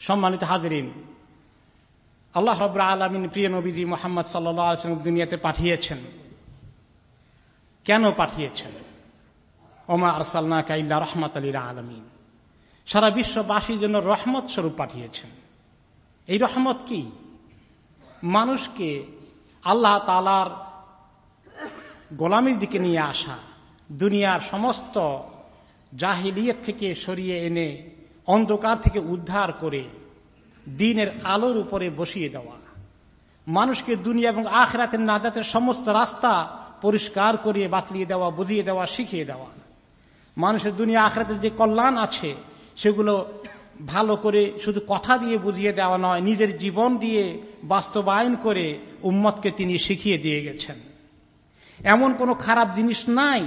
সম্মানিত হাজরিন, আল্লাহ রব আলমিন প্রিয় নবীজি মোহাম্মদ সাল্লাম দুনিয়াতে পাঠিয়েছেন। কেন পাঠিয়েছেন? ওমা আরসাল্লা কাইল্লা রহমত আলী আলমিন। সারা বিশ্ববাসীর জন্য রহমত স্বরূপ পাঠিয়েছেন। এই রহমত কি? মানুষকে আল্লাহ তালার গোলামির দিকে নিয়ে আসা, দুনিয়ার সমস্ত জাহিলিয়ত থেকে সরিয়ে এনে অন্ধকার থেকে উদ্ধার করে দিনের আলোর উপরে বসিয়ে দেওয়া। মানুষকে দুনিয়া এবং আখরাতের নাজাতের সমস্ত রাস্তা পরিষ্কার করিয়ে, বাতলিয়ে দেওয়া, বুঝিয়ে দেওয়া, শিখিয়ে দেওয়া। মানুষের দুনিয়া, আখরাতের যে কল্যাণ আছে, সেগুলো ভালো করে শুধু কথা দিয়ে বুঝিয়ে দেওয়া নয়, নিজের জীবন দিয়ে বাস্তবায়ন করে উম্মতকে তিনি শিখিয়ে দিয়ে গেছেন। এমন কোনো খারাপ জিনিস নাই,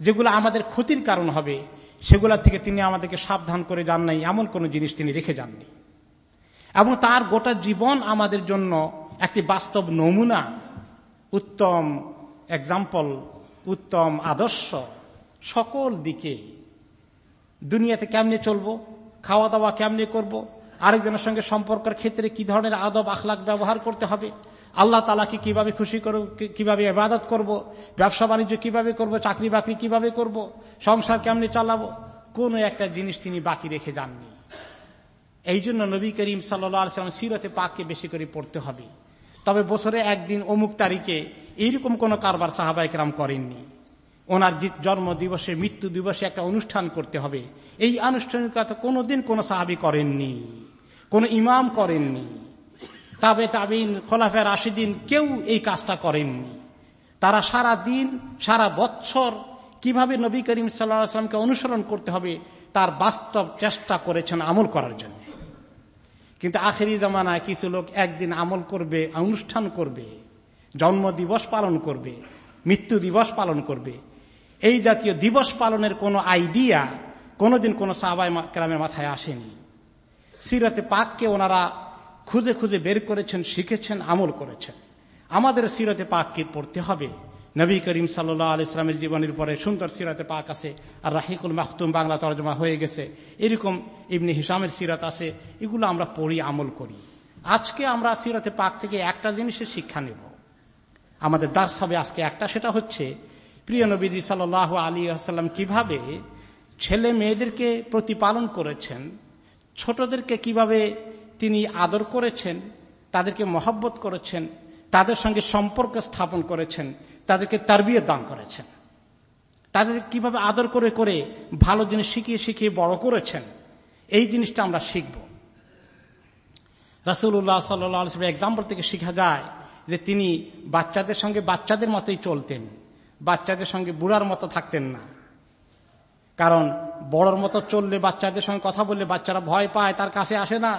যেগুলো আমাদের ক্ষতির কারণ হবে। সেগুলোর থেকে তিনি আমাদেরকে সাবধান করে যান নাই, এমন কোন জিনিস তিনি রেখে যাননি। এবং তার গোটা জীবন আমাদের জন্য একটি বাস্তব নমুনা, উত্তম এক্সাম্পল উত্তম আদর্শ, সকল দিকে। দুনিয়াতে কেমনে চলবো খাওয়া দাওয়া কেমনে করব, আরেকজনের সঙ্গে সম্পর্কের ক্ষেত্রে কি ধরনের আদব আখলাক ব্যবহার করতে হবে আল্লাহ তালাকে কীভাবে খুশি করব কীভাবে ইবাদত করব, ব্যবসা বাণিজ্য কীভাবে করব, চাকরি বাকরি কীভাবে করব, সংসার কেমনে চালাবো? কোন একটা জিনিস তিনি বাকি রেখে যাননি। এই জন্য নবী করিম সাল্লাম সিরতে পাককে বেশি করে পড়তে হবে। তবে বছরে একদিন অমুক তারিখে এইরকম কোন কারবার সাহাবাইকরাম করেননি। ওনার জন্ম দিবসে মৃত্যু দিবসে একটা অনুষ্ঠান করতে হবে। এই আনুষ্ঠানিকতা কোনোদিন কোন সাহাবি করেননি, কোন ইমাম করেননি। তাবে তাবিন, খোলাফের দিন কেউ এই কাজটা করেননি। তারা সারা দিন, সারা বছর কীভাবে নবী করিম সাল্লামকে অনুসরণ করতে হবে, তার বাস্তব চেষ্টা করেছেন আমল করার জন্য। কিন্তু আখেরি জামানায় কিছু লোক একদিন আমল করবে, অনুষ্ঠান করবে জন্ম দিবস পালন করবে, মৃত্যু দিবস পালন করবে। এই জাতীয় দিবস পালনের কোনো আইডিয়া কোনোদিন কোনো সাহবাই গ্রামের মাথায় আসেনি। সিরাতে পাককে ওনারা খুঁজে খুঁজে বের করেছেন, শিখেছেন, আমল করেছেন। আমাদের সিরতে পাককে পড়তে হবে? নবী করিম সাল্লাহ আলি ইসলামের জীবনের পরে সুন্দর সিরাতে পাক আছে, আর রাহিকুল মাহতুম বাংলা তর্জমা হয়ে গেছে। এরকম ইবনে হিসামের সিরাত আছে, এগুলো আমরা পড়ি, আমল করি। আজকে আমরা সিরাতে পাক থেকে একটা জিনিসের শিক্ষা নেব। আমাদের দাস হবে আজকে একটা, সেটা হচ্ছে, প্রিয় নবীজি সাল আলী আসাল্লাম কীভাবে ছেলে মেয়েদেরকে প্রতিপালন করেছেন, ছোটদেরকে কীভাবে তিনি আদর করেছেন, তাদেরকে মহব্বত করেছেন, তাদের সঙ্গে সম্পর্ক স্থাপন করেছেন, তাদেরকে তারবিয়ে দান করেছেন। তাদের কীভাবে আদর করে করে ভালো জিনিস শিখিয়ে শিখিয়ে বড় করেছেন, এই জিনিসটা আমরা শিখব। রাসুল্লাহ সাল্লাম এক্সাম্পল থেকে শিখা যায় যে তিনি বাচ্চাদের সঙ্গে বাচ্চাদের মতোই চলতেন, বাচ্চাদের সঙ্গে বুড়ার মতো থাকতেন না। কারণ বড়র মতো চললে বাচ্চাদের সঙ্গে কথা বললে বাচ্চারা ভয় পায়, তার কাছে আসে না।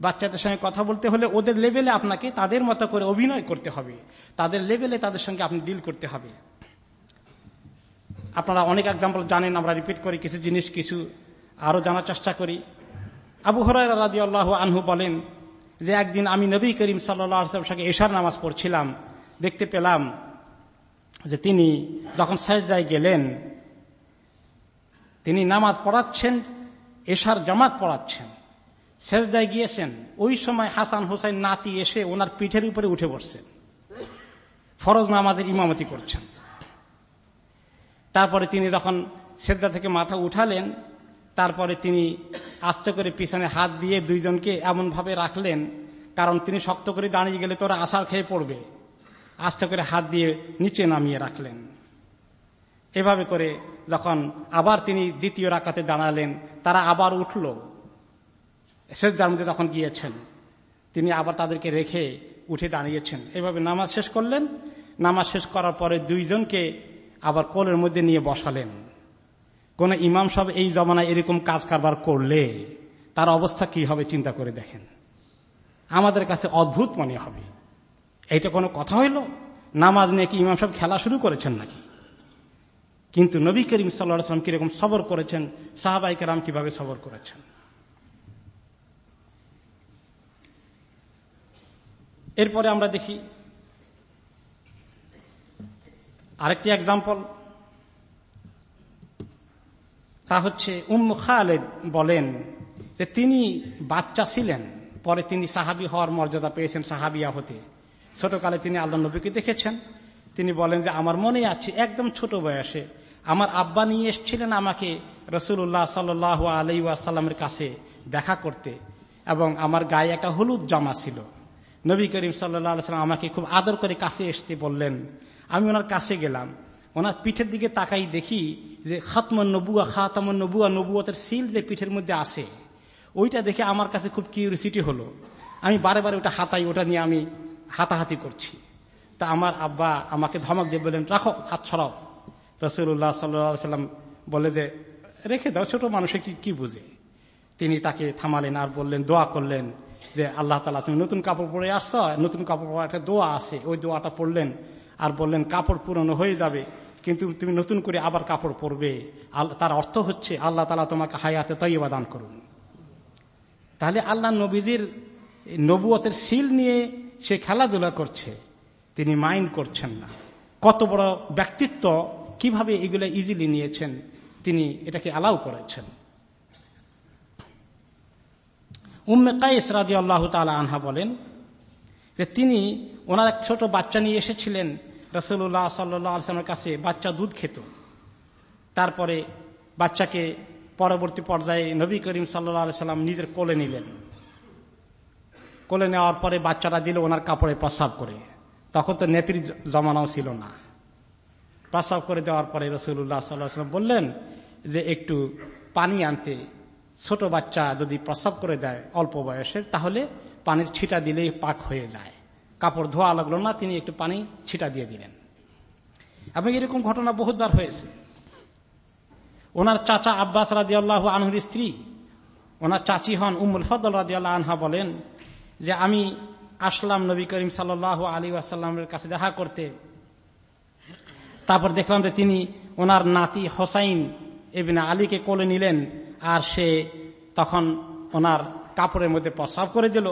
বাচ্চাদের সঙ্গে কথা বলতে হলে ওদের লেভেলে আপনাকে তাদের মতো করে অভিনয় করতে হবে। তাদের লেভেলে তাদের সঙ্গে আপনি ডিল করতে হবে। আপনারা অনেক এক্সাম্পল জানেন, আমরা রিপিট করি কিছু জিনিস, কিছু আরও জানার চেষ্টা করি। আবু হরাই রাজি আল্লাহ আনহু বলেন যে, একদিন আমি নবী করিম সাল্লাম সঙ্গে এশার নামাজ পড়ছিলাম। দেখতে পেলাম যে তিনি যখন সাজদায় গেলেন, তিনি নামাজ পড়াচ্ছেন, এশার জামাত পড়াচ্ছেন। সেজদায় গিয়েছেন। ওই সময় হাসান হোসেন নাতি এসে ওনার পিঠের উপরে উঠে বসছেন ফরজ নামাজের ইমামতি করছেন। তারপরে তিনি যখন সেজদা থেকে মাথা উঠালেন, তারপরে তিনি আস্তে করে পিছনে হাত দিয়ে দুইজনকে এমনভাবে রাখলেন, কারণ তিনি শক্ত করে দাঁড়িয়ে গেলে তোরা আশার খেয়ে পড়বে। আস্তে করে হাত দিয়ে নিচে নামিয়ে রাখলেন। এভাবে করে যখন আবার তিনি দ্বিতীয় রাকাতে দাঁড়ালেন, তারা আবার উঠল। শেষদার মধ্যে যখন গিয়েছেন, তিনি আবার তাদেরকে রেখে উঠে দাঁড়িয়েছেন। এভাবে নামাজ শেষ করলেন। নামাজ শেষ করার পরে দুইজনকে আবার কোলের মধ্যে নিয়ে বসালেন। কোন ইমাম সব এই জমানায় এরকম কাজ কারবার করলে তার অবস্থা কি হবে চিন্তা করে দেখেন। আমাদের কাছে অদ্ভুত মনে হবে। এইটা কোনো কথা হইল? নামাজ নিয়ে কি ইমাম সাহেব খেলা শুরু করেছেন নাকি? কিন্তু নবী করিম সাল্লাম কীরকম সবর করেছেন সাহাবাইকে রাম কীভাবে সবর করেছেন? এরপরে আমরা দেখি আরেকটি এক্সাম্পল তা হচ্ছে উম্মু খালেদ বলেন যে তিনি বাচ্চা ছিলেন, পরে তিনি সাহাবি হওয়ার মর্যাদা পেয়েছেন সাহাবিয়া হতে। ছোটকালে তিনি আল্লাহ নবীকে দেখেছেন। তিনি বলেন যে, আমার মনে আছে, একদম ছোট বয়সে আমার আব্বা নিয়ে এসছিলেন আমাকে রসুল্লাহ সাল আলাই আসাল্লামের কাছে দেখা করতে এবং আমার গায়ে একটা হলুদ জামা ছিল। নবী করিম সাল্লাম আমাকে খুব আদর করে কাছে আসতে বললেন। আমি ওনার কাছে গেলাম। ওনার পিঠের দিকে তাকাই দেখি যে খাতমন নবুয়া, খাতামন নবুয়া, নবুয়তের সিল যে পিঠের মধ্যে আছে, ওইটা দেখে আমার কাছে খুব কিউরিসিটি হলো। আমি বারে বারে ওটা হাতাই, ওটা নিয়ে আমি হাতাহাতি করছি। তা আমার আব্বা আমাকে ধমক দিয়ে বললেন, রাখো, হাত ছড়াও। রসুল্লাহ সাল্লাম বলে যে, রেখে দাও, ছোট মানুষে কি কি বুঝে? তিনি তাকে থামালেন আর বললেন, দোয়া করলেন। যে আল্লাহ তালা তুমি নতুন কাপড় পরে আসছ? নতুন কাপড় পরে একটা দোয়া আছে। ওই দোয়াটা পড়লেন আর বললেন, কাপড় পুরনো হয়ে যাবে, কিন্তু তুমি নতুন করে আবার কাপড় পরবে। তার অর্থ হচ্ছে, আল্লাহ তালা তোমাকে হায়াতে তৈবা দান করুন। তাহলে আল্লাহ নবীজির নবুয়তের সিল নিয়ে সে খেলাধুলা করছে, তিনি মাইন্ড করছেন না। কত বড় ব্যক্তিত্ব কীভাবে এগুলো ইজিলি নিয়েছেন, তিনি এটাকে অ্যালাউ করেছেন। উম্মে কাইস রাজি আল্লাহ তালা আনহা বলেন যে তিনি ওনার এক ছোট বাচ্চা নিয়ে এসেছিলেন রসুল্লাহ সাল্লামের কাছে, বাচ্চা দুধ খেত। তারপরে বাচ্চাকে পরবর্তী পর্যায়ে নবী করিম সাল্লা সাল্লাম নিজের কোলে নিলেন। কোলে নেওয়ার পরে বাচ্চারা দিল ওনার কাপড়ে প্রস্রাব করে। তখন তো নেপির জমানাও ছিল না। প্রস্রাব করে দেওয়ার পরে রসুল্লাহ সাল্লাহ সাল্লাম বললেন যে একটু পানি আনতে। ছোট বাচ্চা যদি প্রস্রাব করে দেয় অল্প বয়সের, তাহলে পানির ছিটা দিলেই পাক হয়ে যায়। কাপড় ধোয়া লাগল না, তিনি একটু পানি ছিটা দিয়ে দিলেন। এবং এরকম ঘটনা বহুতবার হয়েছে। ওনার চাচা আব্বাস রাজি আল্লাহ আনহুর স্ত্রী, ওনার চাচি হন উমুল ফদল রাজি আল্লাহ আনহা বলেন যে, আমি আসলাম নবী করিম সাল আলী আসাল্লামের কাছে দেখা করতে। তারপর দেখলাম যে তিনি ওনার নাতি হোসাইন এবিনা আলীকে কোলে নিলেন। আর সে তখন ওনার কাপড়ের মধ্যে প্রস্রাব করে দিল।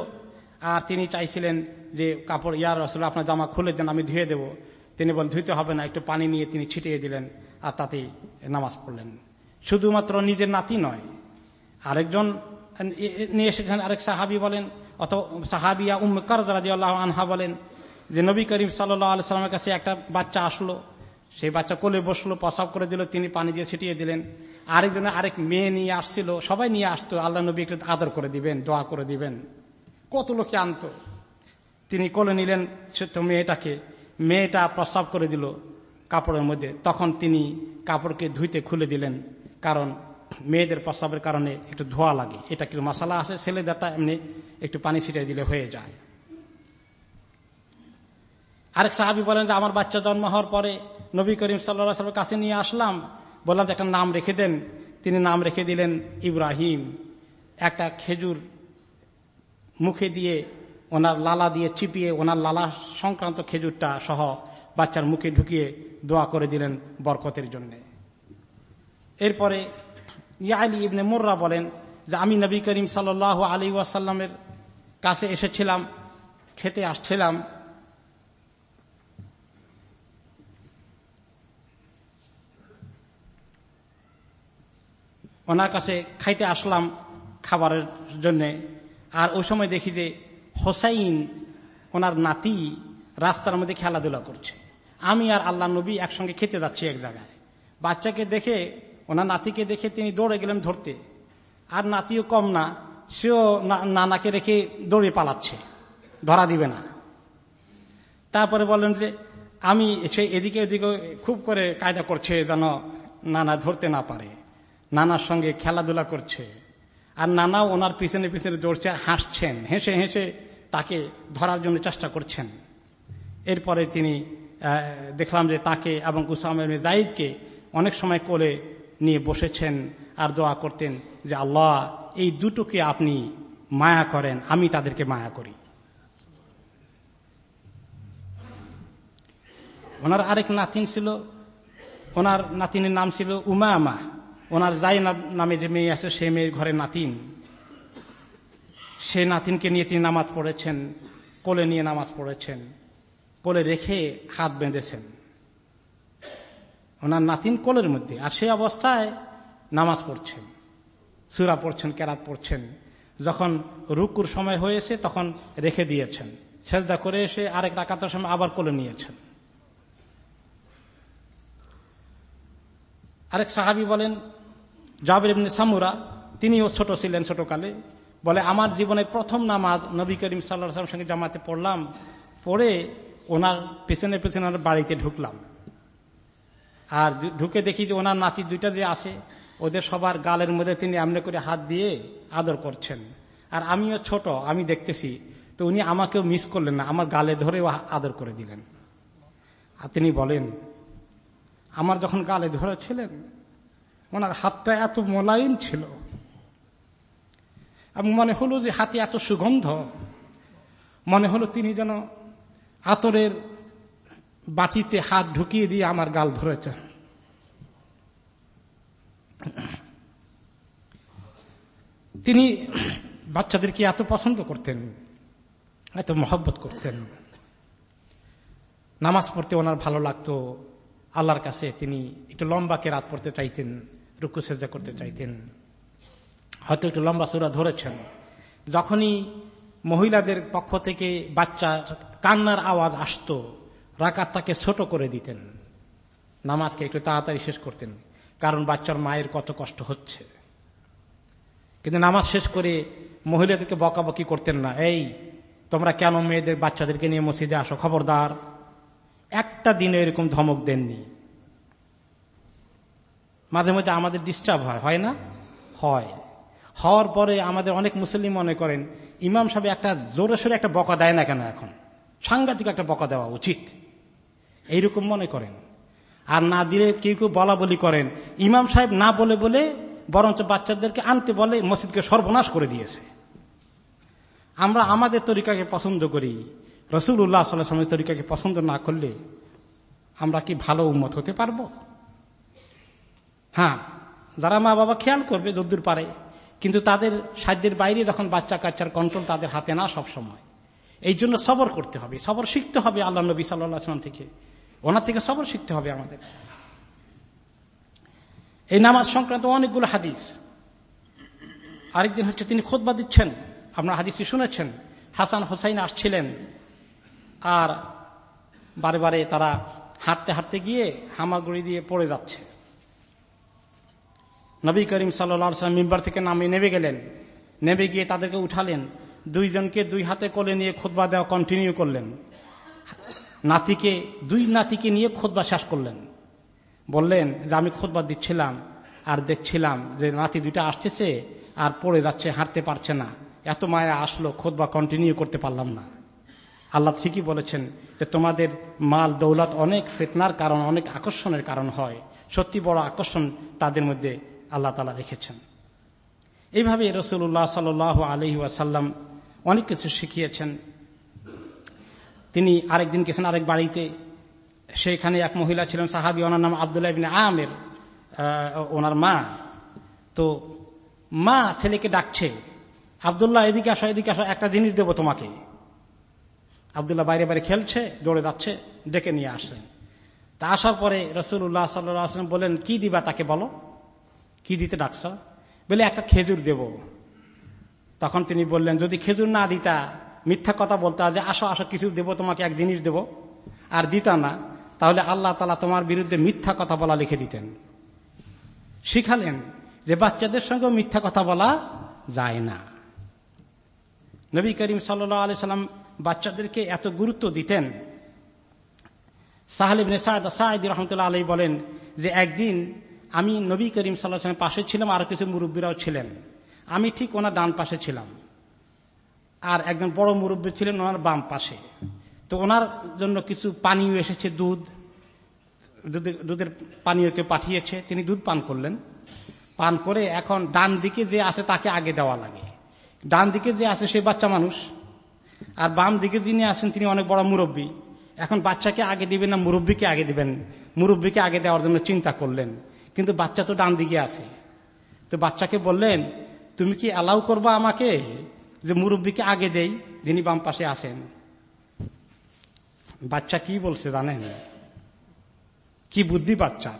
আর তিনি চাইছিলেন যে কাপড় ইয়ার রসুল, আপনার জামা খুলে দেন, আমি ধুয়ে দেব। তিনি বলেন, ধুইতে হবে না, একটু পানি নিয়ে তিনি ছিটিয়ে দিলেন আর তাতেই নামাজ পড়লেন। শুধুমাত্র নিজের নাতি নয়, আরেকজন নিয়ে এসেছেন, আরেক সাহাবি বলেন অত সাহাবিয়া উম কারদি আল্লাহ আনহা বলেন যে, নবী করিম সাল্লাহ সাল্লামের কাছে একটা বাচ্চা আসলো। সেই বাচ্চা কোলে বসল, প্রসাব করে দিল, তিনি পানি দিয়ে ছিটিয়ে দিলেন। আরেকজনে আরেক মেয়ে নিয়ে আসছিল, সবাই নিয়ে আসতো, আল্লাহ নবী একটু আদর করে দিবেন, দোয়া করে দিবেন। কত লোকে আনত। তিনি কোলে নিলেন ছোট্ট মেয়েটাকে। মেয়েটা প্রস্রাব করে দিল কাপড়ের মধ্যে। তখন তিনি কাপড়কে ধুইতে খুলে দিলেন, কারণ মেয়েদের প্রস্রাবের কারণে একটু ধোয়া লাগে। এটা কিছু মশালা আছে, ছেলেদেরটা এমনি একটু পানি ছিটিয়ে দিলে হয়ে যায়। আরেক সাহাবি বলেন যে, আমার বাচ্চা জন্ম হওয়ার পরে নবী করিম সাল্লা কাছে নিয়ে আসলাম। বললাম যে, একটা নাম রেখে দেন। তিনি নাম রেখে দিলেন ইব্রাহিম। একটা খেজুর মুখে দিয়ে ওনার লালা দিয়ে চিপিয়ে ওনার লালা সংক্রান্ত খেজুরটা সহ বাচ্চার মুখে ঢুকিয়ে দোয়া করে দিলেন বরকতের জন্য। এরপরে ইয়ালি ইবনে মোর্রা বলেন যে, আমি নবী করিম সাল আলী ওয়াসাল্লামের কাছে এসেছিলাম, খেতে আসছিলাম। ওনার কাছে খাইতে আসলাম খাবারের জন্য। আর ওই সময় দেখি যে হোসাইন, ওনার নাতি রাস্তার মধ্যে খেলাধুলা করছে। আমি আর আল্লাহ নবী একসঙ্গে খেতে যাচ্ছি এক জায়গায়। বাচ্চাকে দেখে, ওনার নাতিকে দেখে তিনি দৌড়ে গেলেন ধরতে। আর নাতিও কম না, সেও নানাকে রেখে দৌড়ে পালাচ্ছে। ধরা দিবে না। তারপরে বললেন যে, আমি সে এদিকে এদিকে খুব করে কায়দা করছে যেন নানা ধরতে না পারে। নানার সঙ্গে খেলাধুলা করছে। আর নানাও ওনার পিছনে পিছনে দৌড়ছে, হাসছেন, হেসে হেসে তাকে ধরার জন্য চেষ্টা করছেন। এরপরে তিনি দেখলাম যে তাকে এবং উসাম জাইদকে অনেক সময় কোলে নিয়ে বসেছেন আর দোয়া করতেন যে, আল্লাহ, এই দুটোকে আপনি মায়া করেন, আমি তাদেরকে মায়া করি। ওনার আরেক নাতিন ছিল, ওনার নাতিনের নাম ছিল উমামা। ওনার যাই নামে যে মেয়ে আছে, সে মেয়ের ঘরে নাতিন। সে নাতিনকে নিয়ে তিনি নামাজ পড়েছেন, কোলে নিয়ে নামাজ পড়েছেন, কোলে রেখে হাত বেঁধেছেন। ওনার নাতিন কোলের মধ্যে, আর সে অবস্থায় নামাজ পড়ছেন, সুরা পড়ছেন, কেরাত পড়ছেন। যখন রুকুর সময় হয়েছে, তখন রেখে দিয়েছেন। সেজদা করে এসে আরেক রাকাতের সময় আবার কোলে নিয়েছেন। আরেক সাহাবি বলেন জাবির ইবনে সামুরা, তিনিও ছোট ছিলেন ছোটকালে, বলে, আমার জীবনের প্রথম নামাজ নবী করিম সাল্লাহ সঙ্গে জামাতে পড়লাম, পড়ে ওনার পেছনে পেছনে ওনার বাড়িতে ঢুকলাম। আর ঢুকে দেখি যে ওনার নাতি দুইটা যে আছে, ওদের সবার গালের মধ্যে তিনি এমনি করে হাত দিয়ে আদর করছেন। আর আমিও ছোট, আমি দেখতেছি, তো উনি আমাকেও মিস করলেন না, আমার গালে ধরে আদর করে দিলেন। আর তিনি বলেন, আমার যখন গালে ধরেছিলেন ওনার হাতটা এত মোলায়েম ছিল। এবং মনে হলো যে হাতে এত সুগন্ধ। মনে হলো তিনি যেন আতরের বাটিতে হাত ঢুকিয়ে দিয়ে আমার গাল ধরেছেন। তিনি বাচ্চাদেরকে এত পছন্দ করতেন, এত মহব্বত করতেন। নামাজ পড়তে ওনার ভালো লাগতো। আল্লাহর কাছে তিনি একটু লম্বা রাত পড়তে চাইতেন। রুকু সেজা করতে চাইতেন। হয়তো একটু লম্বা সুরা ধরেছেন। যখনই মহিলাদের পক্ষ থেকে বাচ্চা কান্নার আওয়াজ আসত, রাকাতটাকে ছোট করে দিতেন। নামাজকে একটু তাড়াতাড়ি শেষ করতেন, কারণ বাচ্চার মায়ের কত কষ্ট হচ্ছে। কিন্তু নামাজ শেষ করে মহিলাদেরকে বকাবকি করতেন না, এই, তোমরা কেন মেয়েদের বাচ্চাদেরকে নিয়ে মসজিদে আসো? খবরদার, একটা দিনে এরকম ধমক দেননি। মাঝে মধ্যে আমাদের ডিস্টার্ব হয় হয় না? হয়। হওয়ার পরে আমাদের অনেক মুসলিম মনে করেন, ইমাম সাহেব একটা জোরে সোরে একটা বকা দেয় না কেন এখন? সাংঘাতিক একটা বকা দেওয়া উচিত। এইরকম মনে করেন। আর না দিলে কেউ কেউ বলা বলি করেন। ইমাম সাহেব না বলে বলে বরঞ্চ বাচ্চাদেরকে আনতে বলে মসজিদকে সর্বনাশ করে দিয়েছে। আমরা আমাদের তরিকাকে পছন্দ করি। রসুল উল্লাহ সাল্লামের তরিকাকে পছন্দ না করলে আমরা কি ভালো উন্মত হতে পারব? হ্যাঁ যারা মা বাবা খেয়াল করবে যদ্দূর পারে, কিন্তু তাদের সাধ্যের বাইরে যখন বাচ্চা কাচ্চার কন্ট্রোল তাদের হাতে না সব সময় এই জন্য সবর করতে হবে, সবর শিখতে হবে আল্লাহ নবী সাল্লাম থেকে। ওনার থেকে সবর শিখতে হবে আমাদের। এই নামাজ সংক্রান্ত অনেকগুলো হাদিস। আরেকদিন হচ্ছে তিনি খোদবা দিচ্ছেন, আপনার হাদিসটি শুনেছেন, হাসান হোসাইন আসছিলেন, আর বারে বারে তারা হাঁটতে হাঁটতে গিয়ে হামাগুড়ি দিয়ে পড়ে যাচ্ছে। নবী করিম সাল্লাম মিম্বার থেকে নামে নেমে গেলেন। নেমে গিয়ে তাদেরকে উঠালেন। দুইজনকে দুই হাতে কোলে নিয়ে খোদবা দেওয়া কন্টিনিউ করলেন। নাতিকে, দুই নাতিকে নিয়ে খোদবা শেষ করলেন। বললেন যে, আমি খোদবা দিচ্ছিলাম আর দেখছিলাম যে নাতি দুইটা আসতেছে আর পড়ে যাচ্ছে, হাঁটতে পারছে না। এত মায়া আসলো খোদবা কন্টিনিউ করতে পারলাম না। আল্লাহ ঠিকই বলেছেন যে, তোমাদের মাল দৌলত অনেক ফেতনার কারণ, অনেক আকর্ষণের কারণ হয়। সত্যি বড় আকর্ষণ তাদের মধ্যে আল্লাহ তালা রেখেছেন। এইভাবে রসুল্লাহ সাল আলহি ওয়াসাল্লাম অনেক কিছু শিখিয়েছেন। তিনি আরেকদিন গেছেন আরেক বাড়িতে। সেখানে এক মহিলা ছিলেন, সাহাবি, ওনার নাম আবদুল্লাহ বিন আমের ওনার মা। তো মা ছেলেকে ডাকছে, আবদুল্লাহ, এদিকে আসো এদিকে আসো, একটা জিনিস দেবো তোমাকে। আবদুল্লাহ বাইরে বাইরে খেলছে, দৌড়ে যাচ্ছে, ডেকে নিয়ে আসলেন তা আসার পরে রসুল্লাহ সাল্লাম বলেন কি দিবা তাকে বলো? কি দিতে ডাকছ? বলে, একটা খেজুর দেব। তখন তিনি বললেন, যদি খেজুর না দিতা, মিথ্যা কথা বলতা যে, আসো আসো, কিছু দেব, তোমাকে এক জিনিস দেব। আর দিতা না, তাহলে আল্লাহ তালা তোমার বিরুদ্ধে মিথ্যা কথা বলা লিখে দিতেন। শিখালেন যে, বাচ্চাদের সঙ্গে মিথ্যা কথা বলা যায় না। নবী করিম সাল্লাহ আলি সাল্লাম বাচ্চাদেরকে এত গুরুত্ব দিতেন। সাহালিবিন সাইদ রহমতুল্লাহ আলী বলেন যে, একদিন আমি নবী করিম সাল্লাহ পাশে ছিলাম, আর কিছু মুরব্বীরাও ছিলেন। আমি ঠিক ওনার ডান পাশে ছিলাম। আর একজন বড় মুরব্বী ছিলেন ওনার বাম পাশে। তো ওনার জন্য কিছু পানীয় এসেছে, দুধ। দুধের পানীয়কে পাঠিয়েছে, তিনি দুধ পান করলেন। পান করে এখন ডান দিকে যে আছে তাকে আগে দেওয়া লাগে। ডান দিকে যে আছে সে বাচ্চা মানুষ। আর বাম দিকে যিনি আছেন, তিনি অনেক বড় মুরব্বী। এখন বাচ্চাকে আগে দিবেন না, মুরব্বীকে আগে দিবেন। মুরব্বীকে আগে দেওয়ার জন্য চিন্তা করলেন। কিন্তু বাচ্চা তো ডান দিকে আছে। তো বাচ্চাকে বললেন, তুমি কি অ্যালাউ করবা আমাকে যে মুরব্বীকে আগে দেই, যিনি বাম পাশে আসেন বাচ্চা কি বলছে জানেন? কি বুদ্ধি বাচ্চার?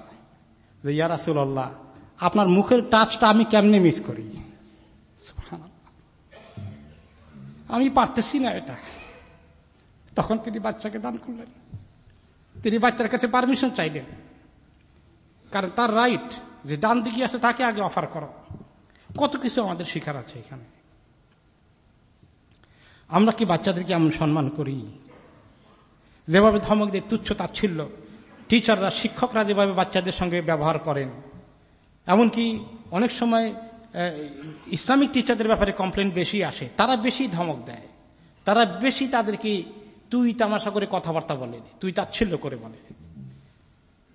যে ইয়ারাসুল্লাহ আপনার মুখের টাচটা আমি কেমনে মিস করি? আমি পারতেছি না এটা। তখন তিনি বাচ্চাকে দান করলেন। তিনি বাচ্চার কাছে পারমিশন চাইলেন। কারণ তার রাইট যে ডান দিকে আছে তাকে আগে অফার করো। কত কিছু আমাদের শিখার আছে এখানে। আমরা কি বাচ্চাদেরকে এমন সম্মান করি? যেভাবে ধমক দিয়ে তুচ্ছ তাচ্ছিল্য টিচাররা শিক্ষকরা যেভাবে বাচ্চাদের সঙ্গে ব্যবহার করেন, এমনকি অনেক সময় ইসলামিক টিচারদের ব্যাপারে কমপ্লেন বেশি আসে, তারা বেশি ধমক দেয়। তারা বেশি তাদেরকে তুই তামাশা করে কথাবার্তা বলে, তুই তাচ্ছিল্য করে বলে।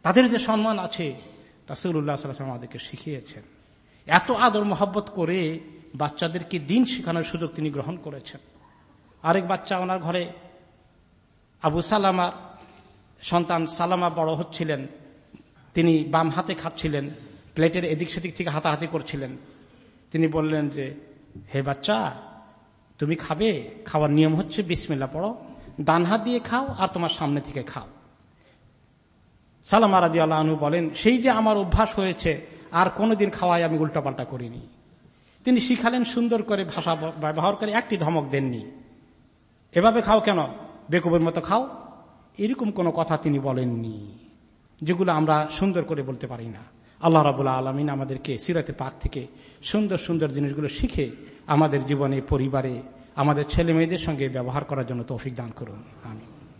তাদের যে সম্মান আছে রাসুল্লাহ সাল্লাম আমাদেরকে শিখিয়েছেন। এত আদর মহব্বত করে বাচ্চাদেরকে দিন শেখানোর সুযোগ তিনি গ্রহণ করেছেন। আরেক বাচ্চা ওনার ঘরে আবু সালামার সন্তান সালামা বড় হচ্ছিলেন। তিনি বাম হাতে খাচ্ছিলেন, প্লেটের এদিক সেদিক থেকে হাতাহাতি করছিলেন। তিনি বললেন যে, হে বাচ্চা, তুমি খাবে? খাওয়ার নিয়ম হচ্ছে বিসমিল্লা পড়ো, ডান হাত দিয়ে খাও আর তোমার সামনে থেকে খাও। সালাম আরাদি আল্লাহনু বলেন, সেই যে আমার অভ্যাস হয়েছে, আর কোনোদিন খাওয়ায় আমি উল্টাপাল্টা করিনি। তিনি শিখালেন সুন্দর করে ভাষা ব্যবহার করে একটি ধমক দেননি। এভাবে খাও কেন? বেকুবের মতো খাও। এরকম কোনো কথা তিনি বলেননি, যেগুলো আমরা সুন্দর করে বলতে পারি না। আল্লাহ রাবুল্লাহ আলমিন আমাদেরকে সিরাতে পাক থেকে সুন্দর সুন্দর জিনিসগুলো শিখে আমাদের জীবনে, পরিবারে, আমাদের ছেলে মেয়েদের সঙ্গে ব্যবহার করার জন্য তৌফিক দান করুন। আমি